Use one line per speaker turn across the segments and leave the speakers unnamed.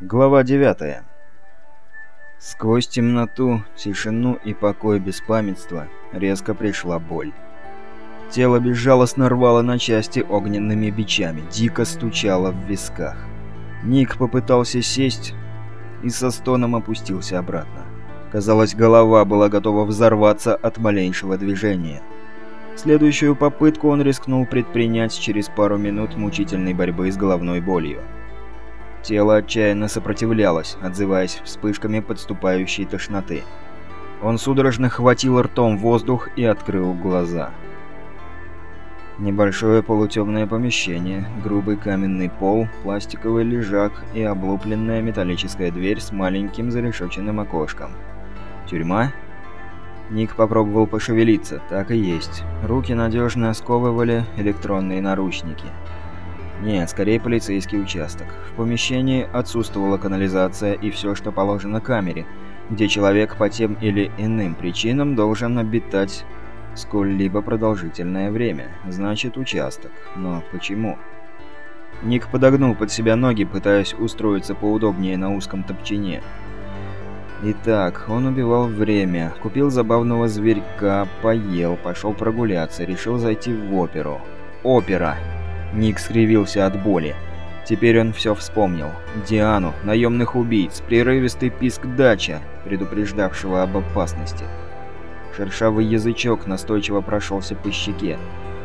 Глава 9. Сквозь темноту, тишину и покой беспамятства резко пришла боль. Тело безжалостно рвало на части огненными бичами, дико стучало в висках. Ник попытался сесть и со стоном опустился обратно. Казалось, голова была готова взорваться от малейшего движения. Следующую попытку он рискнул предпринять через пару минут мучительной борьбы с головной болью. Тело отчаянно сопротивлялось, отзываясь вспышками подступающей тошноты. Он судорожно хватил ртом воздух и открыл глаза. Небольшое полутемное помещение, грубый каменный пол, пластиковый лежак и облупленная металлическая дверь с маленьким зарешоченным окошком. Тюрьма? Ник попробовал пошевелиться, так и есть. Руки надежно сковывали электронные наручники. Нет, скорее полицейский участок. В помещении отсутствовала канализация и все, что положено камере, где человек по тем или иным причинам должен обитать сколь-либо продолжительное время. Значит, участок. Но почему? Ник подогнул под себя ноги, пытаясь устроиться поудобнее на узком топчине. Итак, он убивал время, купил забавного зверька, поел, пошел прогуляться, решил зайти в оперу. Опера! Ник скривился от боли. Теперь он все вспомнил. Диану, наемных убийц, прерывистый писк дача, предупреждавшего об опасности. Шершавый язычок настойчиво прошелся по щеке.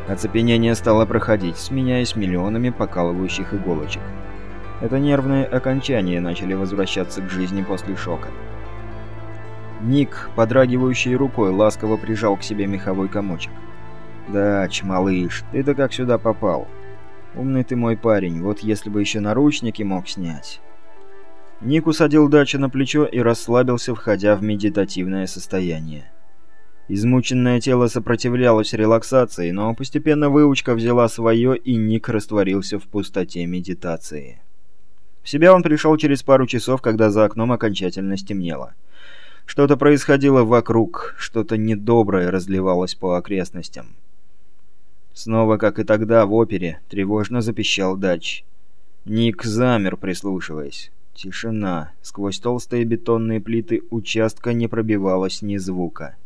Оцепенение стало проходить, сменяясь миллионами покалывающих иголочек. Это нервные окончания начали возвращаться к жизни после шока. Ник, подрагивающей рукой, ласково прижал к себе меховой комочек. «Дач, малыш, ты-то как сюда попал?» «Умный ты мой парень, вот если бы еще наручники мог снять». Ник усадил дачу на плечо и расслабился, входя в медитативное состояние. Измученное тело сопротивлялось релаксации, но постепенно выучка взяла свое, и Ник растворился в пустоте медитации. В себя он пришел через пару часов, когда за окном окончательно стемнело. Что-то происходило вокруг, что-то недоброе разливалось по окрестностям. Снова, как и тогда, в опере, тревожно запищал дач. Ник замер, прислушиваясь. Тишина. Сквозь толстые бетонные плиты участка не пробивалось ни звука.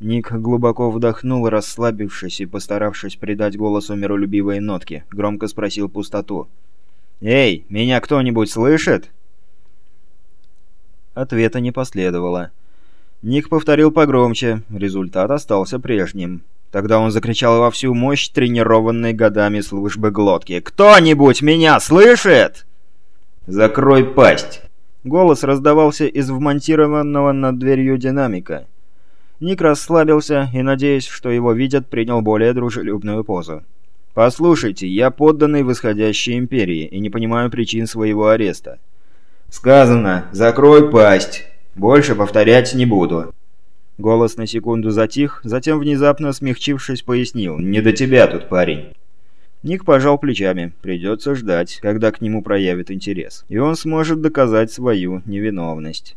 Ник глубоко вдохнул, расслабившись и постаравшись придать голосу миролюбивые нотки, громко спросил пустоту. «Эй, меня кто-нибудь слышит?» Ответа не последовало. Ник повторил погромче, результат остался прежним. Тогда он закричал во всю мощь тренированной годами службы глотки. «Кто-нибудь меня слышит?» «Закрой пасть!» Голос раздавался из вмонтированного над дверью динамика. Ник расслабился и, надеясь, что его видят, принял более дружелюбную позу. «Послушайте, я подданный восходящей империи и не понимаю причин своего ареста». «Сказано, закрой пасть. Больше повторять не буду». Голос на секунду затих, затем внезапно смягчившись пояснил «Не до тебя тут, парень». Ник пожал плечами. Придется ждать, когда к нему проявит интерес. И он сможет доказать свою невиновность.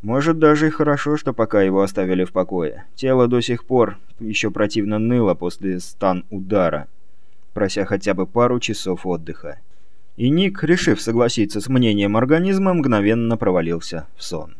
Может, даже и хорошо, что пока его оставили в покое. Тело до сих пор еще противно ныло после стан-удара, прося хотя бы пару часов отдыха. И Ник, решив согласиться с мнением организма, мгновенно провалился в сон.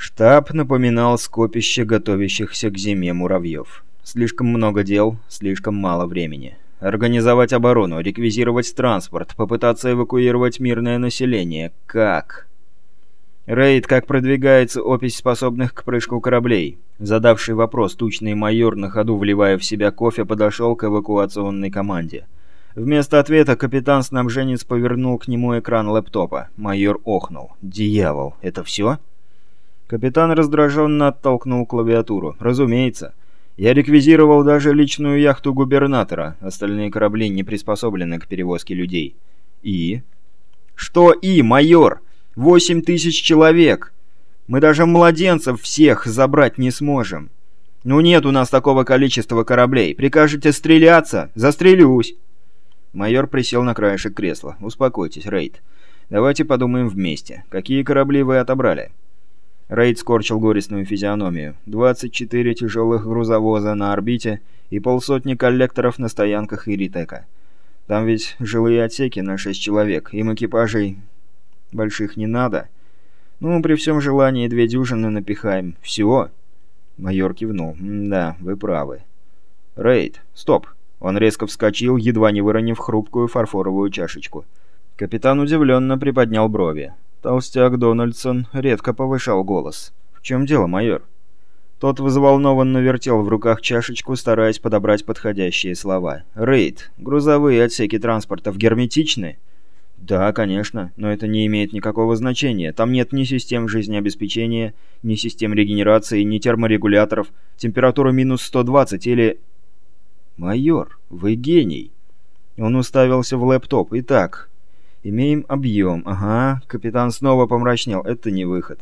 Штаб напоминал скопище готовящихся к зиме муравьев. Слишком много дел, слишком мало времени. Организовать оборону, реквизировать транспорт, попытаться эвакуировать мирное население. Как? Рейд, как продвигается опись способных к прыжку кораблей? Задавший вопрос тучный майор, на ходу вливая в себя кофе, подошел к эвакуационной команде. Вместо ответа капитан-снабженец повернул к нему экран лэптопа. Майор охнул. «Дьявол, это все?» Капитан раздраженно оттолкнул клавиатуру. «Разумеется. Я реквизировал даже личную яхту губернатора. Остальные корабли не приспособлены к перевозке людей». «И?» «Что «и», майор? Восемь тысяч человек! Мы даже младенцев всех забрать не сможем. Ну нет у нас такого количества кораблей. Прикажете стреляться? Застрелюсь!» Майор присел на краешек кресла. «Успокойтесь, Рейд. Давайте подумаем вместе. Какие корабли вы отобрали?» Рейд скорчил горестную физиономию. 24 тяжелых грузовоза на орбите и полсотни коллекторов на стоянках Иритека. Там ведь жилые отсеки на 6 человек, им экипажей больших не надо. Ну, при всем желании две дюжины напихаем. Всего? Майор кивнул. «Да, вы правы». «Рейд, стоп!» Он резко вскочил, едва не выронив хрупкую фарфоровую чашечку. Капитан удивленно приподнял брови. Толстяк Дональдсон редко повышал голос. «В чем дело, майор?» Тот взволнованно вертел в руках чашечку, стараясь подобрать подходящие слова. «Рейд, грузовые отсеки транспортов герметичны?» «Да, конечно, но это не имеет никакого значения. Там нет ни систем жизнеобеспечения, ни систем регенерации, ни терморегуляторов. Температура минус 120 или...» «Майор, вы гений!» Он уставился в лэптоп. «Итак, имеем объем. Ага, капитан снова помрачнел. Это не выход.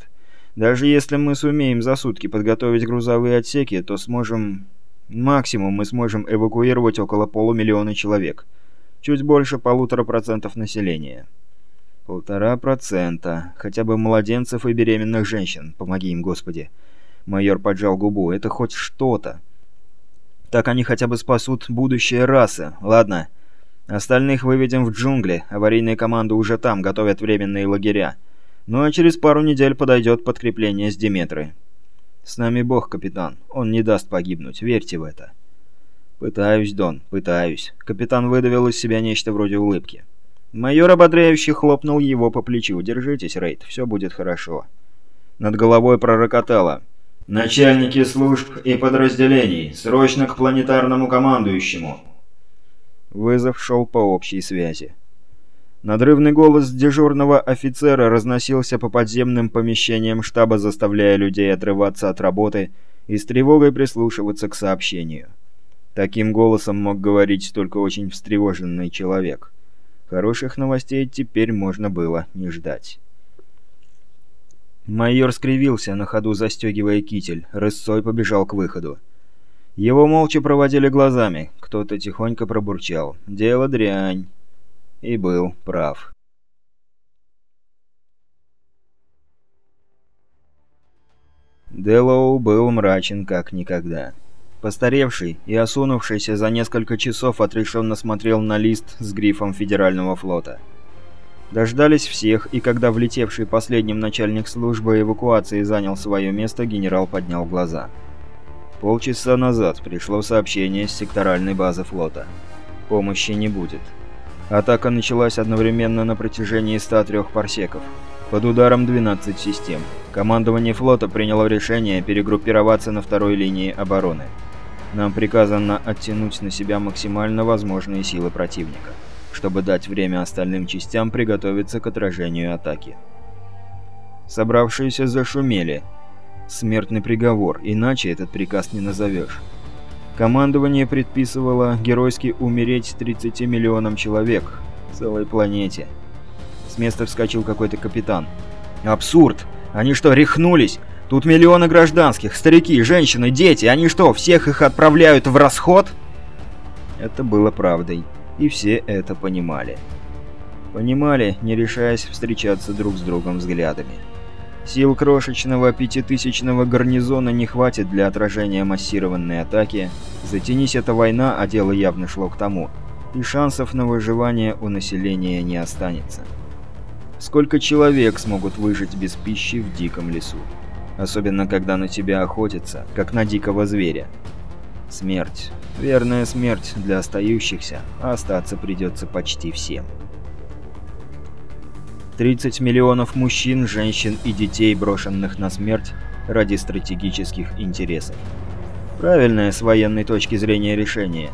Даже если мы сумеем за сутки подготовить грузовые отсеки, то сможем... Максимум мы сможем эвакуировать около полумиллиона человек. Чуть больше полутора процентов населения». «Полтора процента. Хотя бы младенцев и беременных женщин. Помоги им, Господи». Майор поджал губу. «Это хоть что-то. Так они хотя бы спасут будущее расы. Ладно. Остальных выведем в джунгли. Аварийные команды уже там, готовят временные лагеря. Ну а через пару недель подойдет подкрепление с Диметры. С нами Бог, капитан. Он не даст погибнуть. Верьте в это. Пытаюсь, Дон, пытаюсь. Капитан выдавил из себя нечто вроде улыбки. Майор ободряюще хлопнул его по плечу. «Держитесь, Рейд, все будет хорошо». Над головой пророкотало. Начальники служб и подразделений, срочно к планетарному командующему. Вызов шел по общей связи. Надрывный голос дежурного офицера разносился по подземным помещениям штаба, заставляя людей отрываться от работы и с тревогой прислушиваться к сообщению. Таким голосом мог говорить только очень встревоженный человек. Хороших новостей теперь можно было не ждать. Майор скривился, на ходу застегивая китель. Рысцой побежал к выходу. Его молча проводили глазами. Кто-то тихонько пробурчал. «Дело дрянь». И был прав. Делоу был мрачен как никогда. Постаревший и осунувшийся за несколько часов отрешенно смотрел на лист с грифом Федерального флота. Дождались всех, и когда влетевший последним начальник службы эвакуации занял свое место, генерал поднял глаза. Полчаса назад пришло сообщение с секторальной базы флота. Помощи не будет. Атака началась одновременно на протяжении 103 парсеков. Под ударом 12 систем. Командование флота приняло решение перегруппироваться на второй линии обороны. Нам приказано оттянуть на себя максимально возможные силы противника чтобы дать время остальным частям приготовиться к отражению атаки. Собравшиеся зашумели. Смертный приговор, иначе этот приказ не назовешь. Командование предписывало геройски умереть 30 миллионам человек, целой планете. С места вскочил какой-то капитан. «Абсурд! Они что, рехнулись? Тут миллионы гражданских, старики, женщины, дети, они что, всех их отправляют в расход?» Это было правдой и все это понимали. Понимали, не решаясь встречаться друг с другом взглядами. Сил крошечного пятитысячного гарнизона не хватит для отражения массированной атаки, затянись эта война, а дело явно шло к тому, и шансов на выживание у населения не останется. Сколько человек смогут выжить без пищи в диком лесу? Особенно, когда на тебя охотятся, как на дикого зверя. Смерть. Верная смерть для остающихся, а остаться придется почти всем. 30 миллионов мужчин, женщин и детей, брошенных на смерть ради стратегических интересов. Правильное с военной точки зрения решение.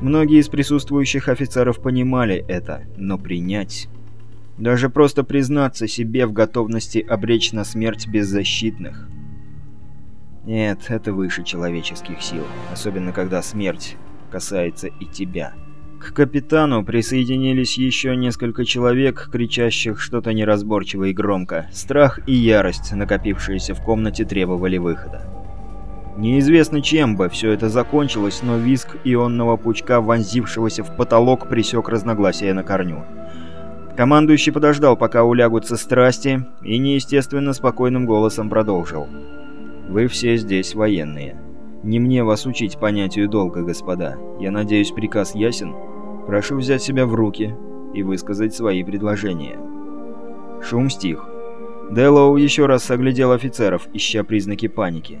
Многие из присутствующих офицеров понимали это, но принять... Даже просто признаться себе в готовности обречь на смерть беззащитных – нет, это выше человеческих сил, особенно когда смерть касается и тебя. К капитану присоединились еще несколько человек, кричащих что-то неразборчиво и громко. Страх и ярость, накопившиеся в комнате, требовали выхода. Неизвестно чем бы все это закончилось, но визг ионного пучка, вонзившегося в потолок, пресек разногласия на корню. Командующий подождал, пока улягутся страсти, и неестественно спокойным голосом продолжил. «Вы все здесь военные. Не мне вас учить понятию долга, господа. Я надеюсь, приказ ясен? Прошу взять себя в руки и высказать свои предложения». Шум стих. Дэллоу еще раз оглядел офицеров, ища признаки паники.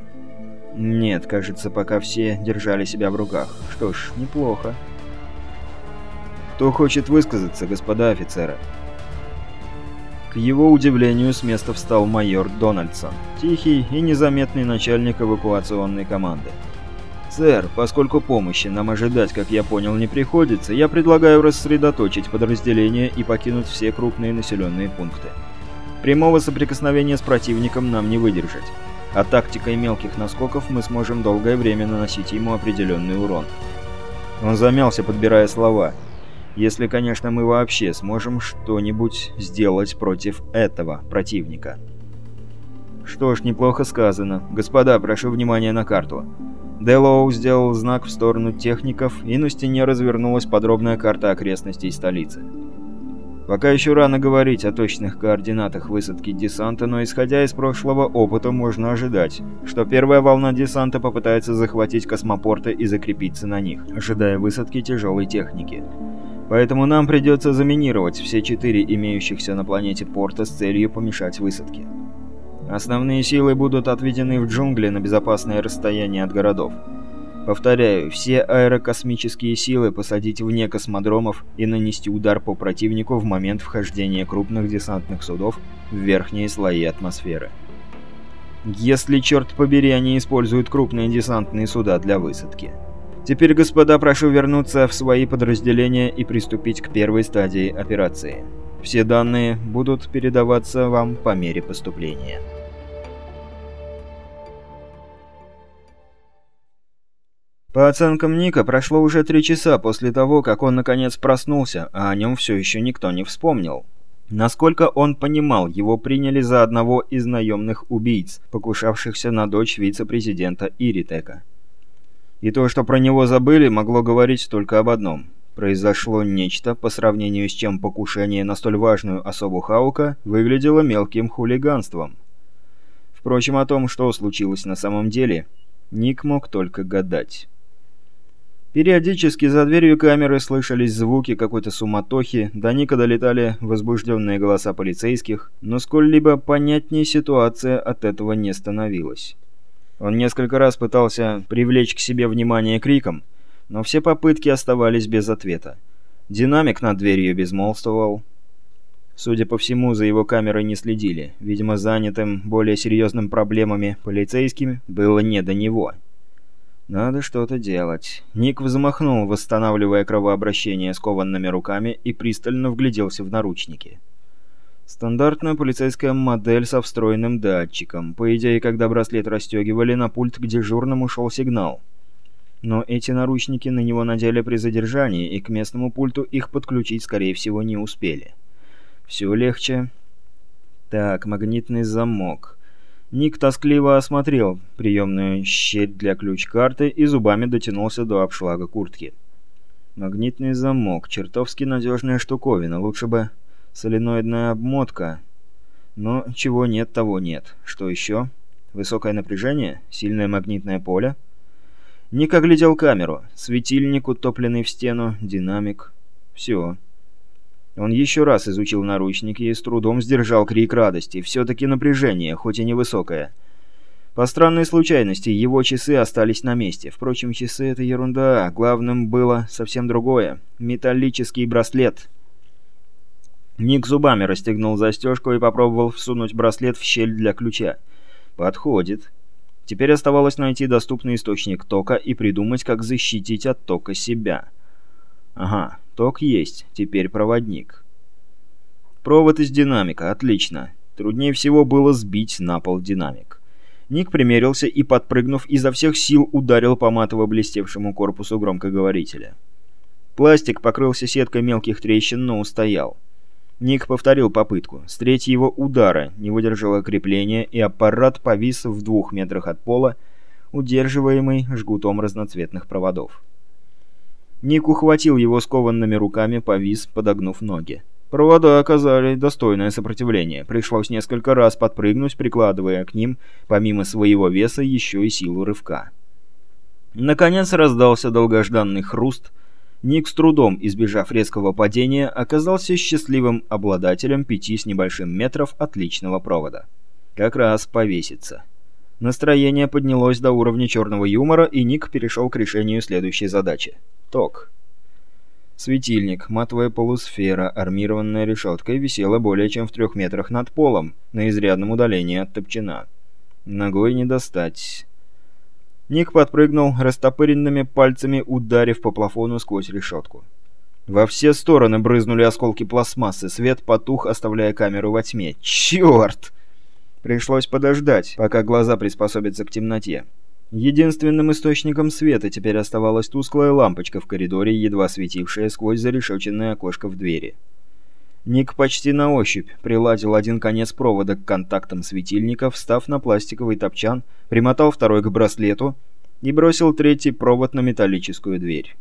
Нет, кажется, пока все держали себя в руках. Что ж, неплохо. Кто хочет высказаться, господа офицеры? К его удивлению с места встал майор Дональдсон, тихий и незаметный начальник эвакуационной команды. «Сэр, поскольку помощи нам ожидать, как я понял, не приходится, я предлагаю рассредоточить подразделения и покинуть все крупные населенные пункты. Прямого соприкосновения с противником нам не выдержать, а тактикой мелких наскоков мы сможем долгое время наносить ему определенный урон». Он замялся, подбирая слова – если, конечно, мы вообще сможем что-нибудь сделать против этого противника. Что ж, неплохо сказано. Господа, прошу внимания на карту. Делоу сделал знак в сторону техников, и на стене развернулась подробная карта окрестностей столицы. Пока еще рано говорить о точных координатах высадки десанта, но исходя из прошлого опыта можно ожидать, что первая волна десанта попытается захватить космопорты и закрепиться на них, ожидая высадки тяжелой техники. Поэтому нам придется заминировать все четыре имеющихся на планете порта с целью помешать высадке. Основные силы будут отведены в джунгли на безопасное расстояние от городов. Повторяю, все аэрокосмические силы посадить вне космодромов и нанести удар по противнику в момент вхождения крупных десантных судов в верхние слои атмосферы. Если, черт побери, они используют крупные десантные суда для высадки. Теперь, господа, прошу вернуться в свои подразделения и приступить к первой стадии операции. Все данные будут передаваться вам по мере поступления. По оценкам Ника, прошло уже три часа после того, как он наконец проснулся, а о нем все еще никто не вспомнил. Насколько он понимал, его приняли за одного из наемных убийц, покушавшихся на дочь вице-президента Иритека. И то, что про него забыли, могло говорить только об одном. Произошло нечто, по сравнению с чем покушение на столь важную особу Хаука выглядело мелким хулиганством. Впрочем, о том, что случилось на самом деле, Ник мог только гадать. Периодически за дверью камеры слышались звуки какой-то суматохи, до Ника долетали возбужденные голоса полицейских, но сколь-либо понятнее ситуация от этого не становилась. Он несколько раз пытался привлечь к себе внимание криком, но все попытки оставались без ответа. Динамик над дверью безмолвствовал. Судя по всему, за его камерой не следили. Видимо, занятым более серьезными проблемами полицейскими было не до него. Надо что-то делать. Ник взмахнул, восстанавливая кровообращение скованными руками и пристально вгляделся в наручники. Стандартная полицейская модель со встроенным датчиком. По идее, когда браслет расстегивали, на пульт к дежурному шел сигнал. Но эти наручники на него надели при задержании, и к местному пульту их подключить, скорее всего, не успели. Все легче. Так, магнитный замок. Ник тоскливо осмотрел приемную щель для ключ-карты и зубами дотянулся до обшлага куртки. Магнитный замок. Чертовски надежная штуковина. Лучше бы Соленоидная обмотка. Но чего нет, того нет. Что еще? Высокое напряжение? Сильное магнитное поле? Ник оглядел камеру. Светильник, утопленный в стену, динамик. Все. Он еще раз изучил наручники и с трудом сдержал крик радости. Все-таки напряжение, хоть и невысокое. По странной случайности, его часы остались на месте. Впрочем, часы — это ерунда. Главным было совсем другое. Металлический браслет — Ник зубами расстегнул застежку и попробовал всунуть браслет в щель для ключа. Подходит. Теперь оставалось найти доступный источник тока и придумать, как защитить от тока себя. Ага, ток есть, теперь проводник. Провод из динамика, отлично. Труднее всего было сбить на пол динамик. Ник примерился и, подпрыгнув, изо всех сил ударил по матово-блестевшему корпусу громкоговорителя. Пластик покрылся сеткой мелких трещин, но устоял. Ник повторил попытку. С третьего удара не выдержало крепление, и аппарат повис в двух метрах от пола, удерживаемый жгутом разноцветных проводов. Ник ухватил его скованными руками, повис, подогнув ноги. Провода оказали достойное сопротивление. Пришлось несколько раз подпрыгнуть, прикладывая к ним, помимо своего веса, еще и силу рывка. Наконец раздался долгожданный хруст. Ник, с трудом избежав резкого падения, оказался счастливым обладателем пяти с небольшим метров отличного провода. Как раз повесится. Настроение поднялось до уровня черного юмора, и Ник перешел к решению следующей задачи. Ток. Светильник, матовая полусфера, армированная решеткой, висела более чем в трех метрах над полом, на изрядном удалении от топчина. Ногой не достать. Ник подпрыгнул, растопыренными пальцами ударив по плафону сквозь решетку. Во все стороны брызнули осколки пластмассы, свет потух, оставляя камеру во тьме. «Черт!» Пришлось подождать, пока глаза приспособятся к темноте. Единственным источником света теперь оставалась тусклая лампочка в коридоре, едва светившая сквозь зарешеченное окошко в двери. Ник почти на ощупь приладил один конец провода к контактам светильника, встав на пластиковый топчан, примотал второй к браслету и бросил третий провод на металлическую дверь.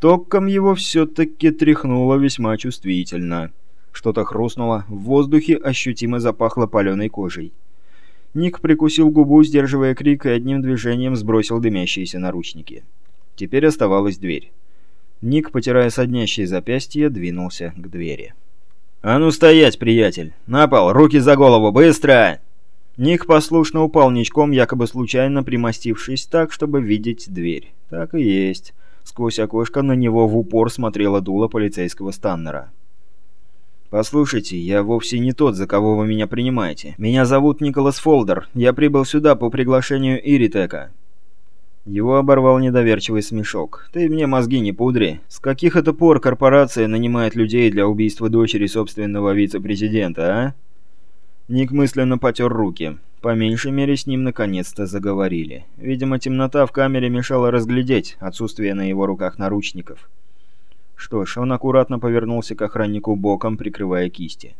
Током его все-таки тряхнуло весьма чувствительно. Что-то хрустнуло, в воздухе ощутимо запахло паленой кожей. Ник прикусил губу, сдерживая крик, и одним движением сбросил дымящиеся наручники. Теперь оставалась дверь. Ник, потирая соднящие запястья, двинулся к двери. «А ну стоять, приятель! На пол! Руки за голову! Быстро!» Ник послушно упал ничком, якобы случайно примостившись так, чтобы видеть дверь. Так и есть. Сквозь окошко на него в упор смотрела дуло полицейского Станнера. «Послушайте, я вовсе не тот, за кого вы меня принимаете. Меня зовут Николас Фолдер. Я прибыл сюда по приглашению Иритека». Его оборвал недоверчивый смешок. «Ты мне мозги не пудри. С каких это пор корпорация нанимает людей для убийства дочери собственного вице-президента, а?» Ник мысленно потер руки. По меньшей мере, с ним наконец-то заговорили. Видимо, темнота в камере мешала разглядеть отсутствие на его руках наручников. Что ж, он аккуратно повернулся к охраннику боком, прикрывая кисти.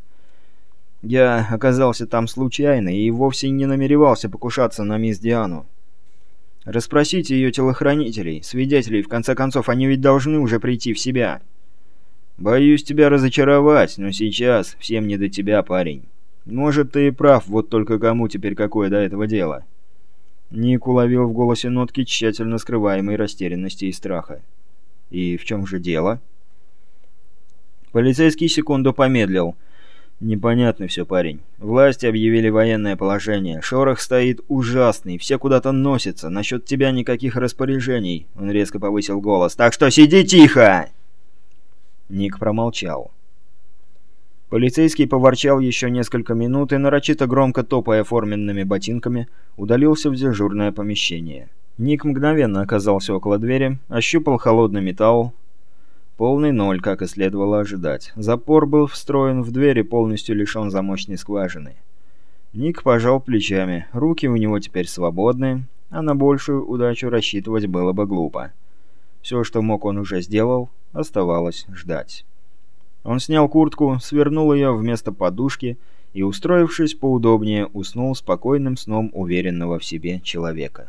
«Я оказался там случайно и вовсе не намеревался покушаться на мисс Диану. Расспросите ее телохранителей, свидетелей, в конце концов, они ведь должны уже прийти в себя». «Боюсь тебя разочаровать, но сейчас всем не до тебя, парень. Может, ты и прав, вот только кому теперь какое до этого дело?» Ник уловил в голосе нотки тщательно скрываемой растерянности и страха. «И в чем же дело?» Полицейский секунду помедлил. «Непонятно все, парень. Власти объявили военное положение. Шорох стоит ужасный, все куда-то носятся. Насчет тебя никаких распоряжений». Он резко повысил голос. «Так что сиди тихо!» Ник промолчал. Полицейский поворчал еще несколько минут и, нарочито громко топая форменными ботинками, удалился в дежурное помещение. Ник мгновенно оказался около двери, ощупал холодный металл. Полный ноль, как и следовало ожидать. Запор был встроен в дверь и полностью лишен замочной скважины. Ник пожал плечами. Руки у него теперь свободны, а на большую удачу рассчитывать было бы глупо. Все, что мог, он уже сделал, оставалось ждать. Он снял куртку, свернул ее вместо подушки и, устроившись поудобнее, уснул спокойным сном уверенного в себе человека.